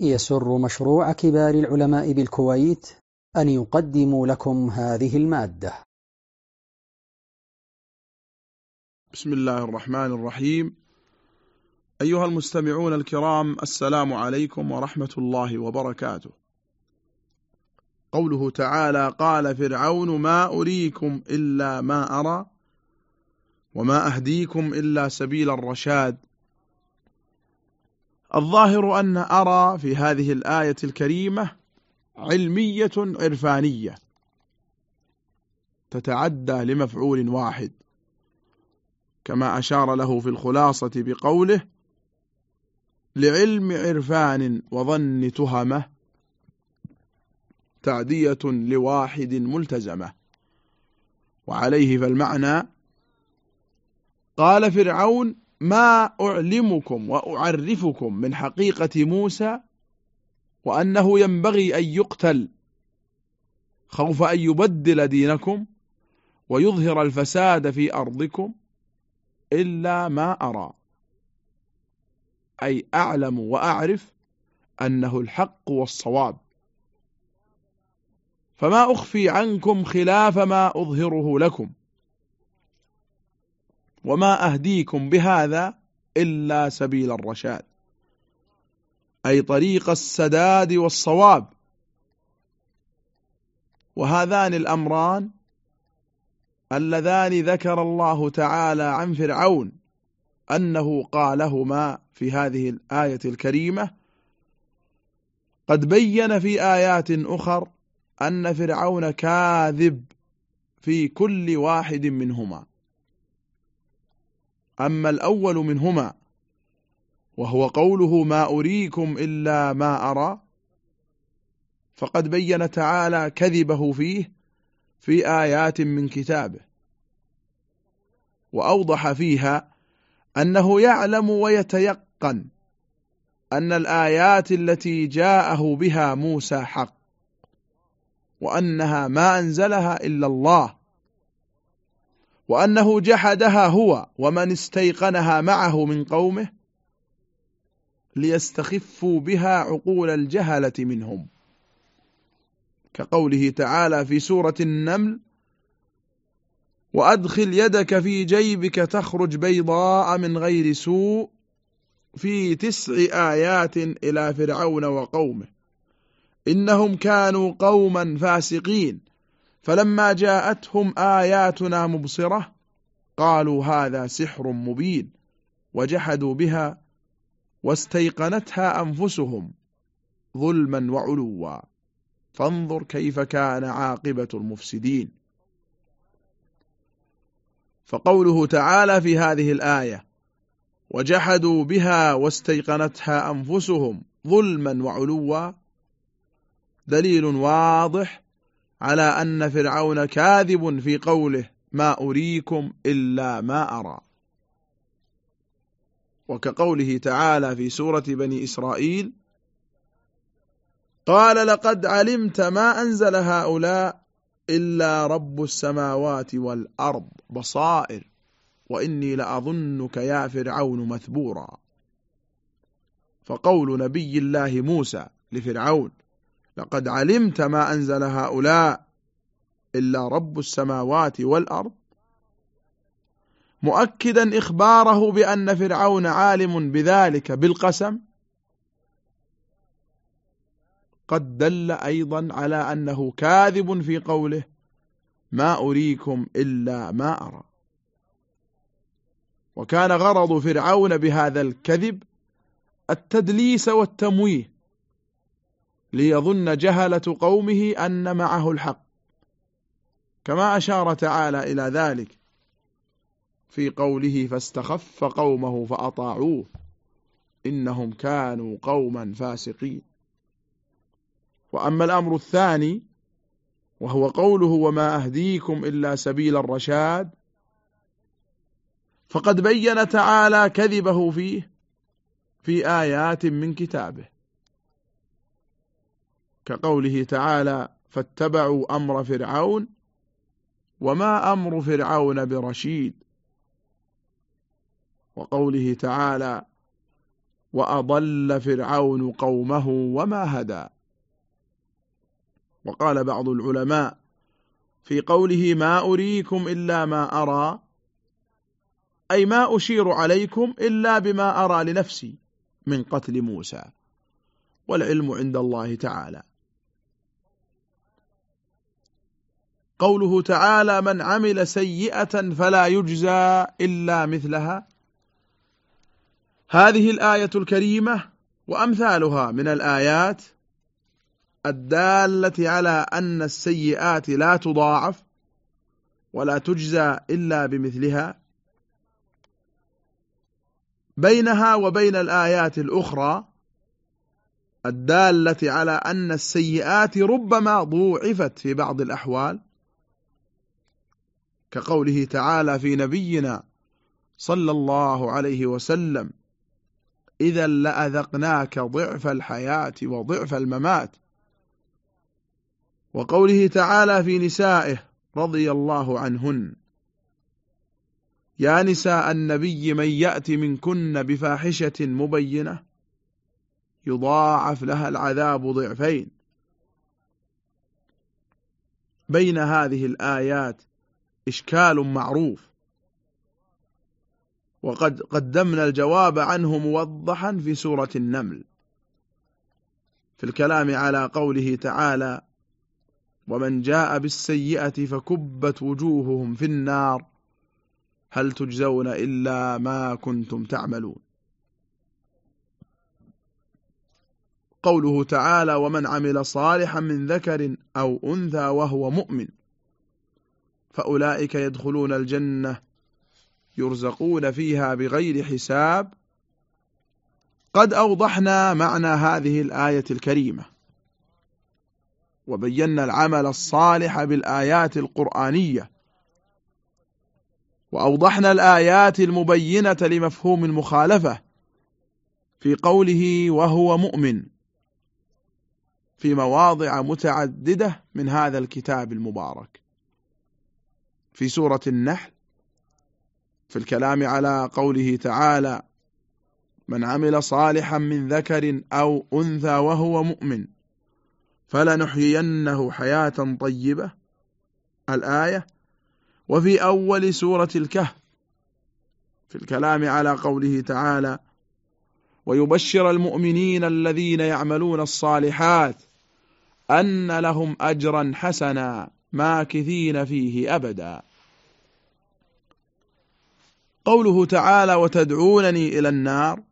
يسر مشروع كبار العلماء بالكويت أن يقدم لكم هذه المادة. بسم الله الرحمن الرحيم. أيها المستمعون الكرام السلام عليكم ورحمة الله وبركاته. قوله تعالى قال فرعون ما أريكم إلا ما أرى وما أهديكم إلا سبيل الرشاد. الظاهر أن أرى في هذه الآية الكريمة علمية عرفانية تتعدى لمفعول واحد. كما أشار له في الخلاصة بقوله لعلم عرفان وظن تهمة تعدية لواحد ملتزمة. وعليه فالمعنى قال فرعون ما أعلمكم وأعرفكم من حقيقة موسى وأنه ينبغي أن يقتل خوف أن يبدل دينكم ويظهر الفساد في أرضكم إلا ما أرى أي أعلم وأعرف أنه الحق والصواب. فما أخفي عنكم خلاف ما أظهره لكم. وما أهديكم بهذا إلا سبيل الرشاد. أي طريق السداد والصواب. وهذان الأمران اللذان ذكر الله تعالى عن فرعون أنه قالهما في هذه الآية الكريمة. قد بين في آيات أخر أن فرعون كاذب في كل واحد منهما. أما الأول منهما وهو قوله ما أريكم إلا ما أرى فقد بين تعالى كذبه فيه في آيات من كتابه وأوضح فيها أنه يعلم ويتيقن أن الآيات التي جاءه بها موسى حق وأنها ما أنزلها إلا الله وأنه جحدها هو ومن استيقنها معه من قومه ليستخفوا بها عقول الجهلة منهم. كقوله تعالى في سورة النمل وأدخل يدك في جيبك تخرج بيضاء من غير سوء في تسع آيات إلى فرعون وقومه. إنهم كانوا قوما فاسقين. فلما جاءتهم آياتنا مبصرة قالوا هذا سحر مبين وجحدوا بها واستيقنتها أنفسهم ظلما وعلوا. فانظر كيف كان عاقبة المفسدين. فقوله تعالى في هذه الآية وجحدوا بها واستيقنتها أنفسهم ظلما وعلوا دليل واضح على أن فرعون كاذب في قوله ما أريكم إلا ما أرى. وكقوله تعالى في سورة بني إسرائيل قال لقد علمت ما أنزل هؤلاء إلا رب السماوات والأرض بصائر وإني لأظنك يا فرعون مثبورا. فقول نبي الله موسى لفرعون لقد علمت ما أنزل هؤلاء إلا رب السماوات والأرض. مؤكدا إخباره بأن فرعون عالم بذلك بالقسم. قد دل أيضا على أنه كاذب في قوله ما أريكم إلا ما أرى وكان غرض فرعون بهذا الكذب التدليس والتمويه. ليظن جهلة قومه أن معه الحق. كما أشار تعالى إلى ذلك في قوله فاستخف قومه فأطاعوه إنهم كانوا قوما فاسقين. وأما الأمر الثاني وهو قوله وما أهديكم إلا سبيل الرشاد فقد بين تعالى كذبه فيه في آيات من كتابه. كقوله تعالى فاتبعوا أمر فرعون وما أمر فرعون برشيد وقوله تعالى وأضل فرعون قومه وما هدى وقال بعض العلماء في قوله ما أريكم إلا ما أرى أي ما أشير عليكم إلا بما أرى لنفسي من قتل موسى والعلم عند الله تعالى قوله تعالى من عمل سيئة فلا يجزى إلا مثلها. هذه الآية الكريمة وأمثالها من الآيات الدالة على أن السيئات لا تضاعف ولا تجزى إلا بمثلها. بينها وبين الآيات الأخرى الدالة على أن السيئات ربما ضوعفت في بعض الأحوال. كقوله تعالى في نبينا صلى الله عليه وسلم إذا لأذقناك ضعف الحياة وضعف الممات. وقوله تعالى في نسائه رضي الله عنهن يا نساء النبي من يأتي منكن بفاحشة مبينة يضاعف لها العذاب ضعفين. بين هذه الآيات إشكال معروف. وقد قدمنا الجواب عنه موضحا في سورة النمل. في الكلام على قوله تعالى ومن جاء بالسيئة فكبت وجوههم في النار. هل تجزون إلا ما كنتم تعملون? قوله تعالى ومن عمل صالحا من ذكر أو أنثى وهو مؤمن. فأولئك يدخلون الجنة يرزقون فيها بغير حساب. قد أوضحنا معنى هذه الآية الكريمة. وبينا العمل الصالح بالآيات القرآنية. وأوضحنا الآيات المبينة لمفهوم المخالفة في قوله وهو مؤمن في مواضع متعددة من هذا الكتاب المبارك. في سورة النحل في الكلام على قوله تعالى من عمل صالحا من ذكر أو أنثى وهو مؤمن فلنحيينه حياة طيبة. الآية وفي أول سورة الكهف في الكلام على قوله تعالى ويبشر المؤمنين الذين يعملون الصالحات أن لهم أجرا حسنا ماكثين فيه أبدا. قوله تعالى وتدعونني إلى النار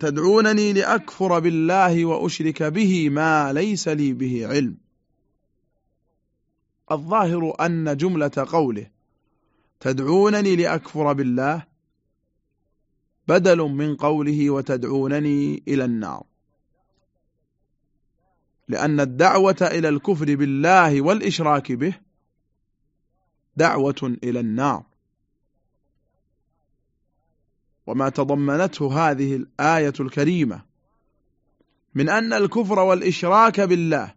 تدعونني لأكفر بالله وأشرك به ما ليس لي به علم. الظاهر أن جملة قوله تدعونني لأكفر بالله بدل من قوله وتدعونني إلى النار. لأن الدعوة إلى الكفر بالله والإشراك به دعوة إلى النار. وما تضمنته هذه الآية الكريمة. من أن الكفر والإشراك بالله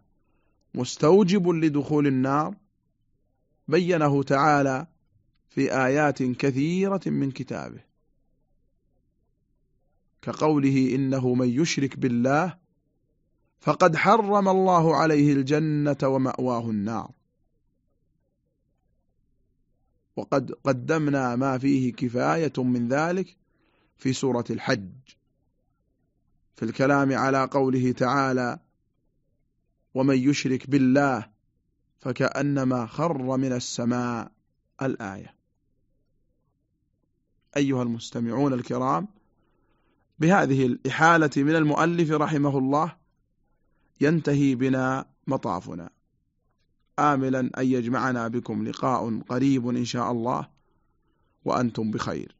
مستوجب لدخول النار بينه تعالى في آيات كثيرة من كتابه. كقوله إنه من يشرك بالله فقد حرم الله عليه الجنة ومأواه النار. وقد قدمنا ما فيه كفاية من ذلك في سورة الحج في الكلام على قوله تعالى ومن يشرك بالله فكأنما خر من السماء الآية. أيها المستمعون الكرام بهذه الإحالة من المؤلف رحمه الله ينتهي بنا مطافنا. آملا أن يجمعنا بكم لقاء قريب إن شاء الله وأنتم بخير.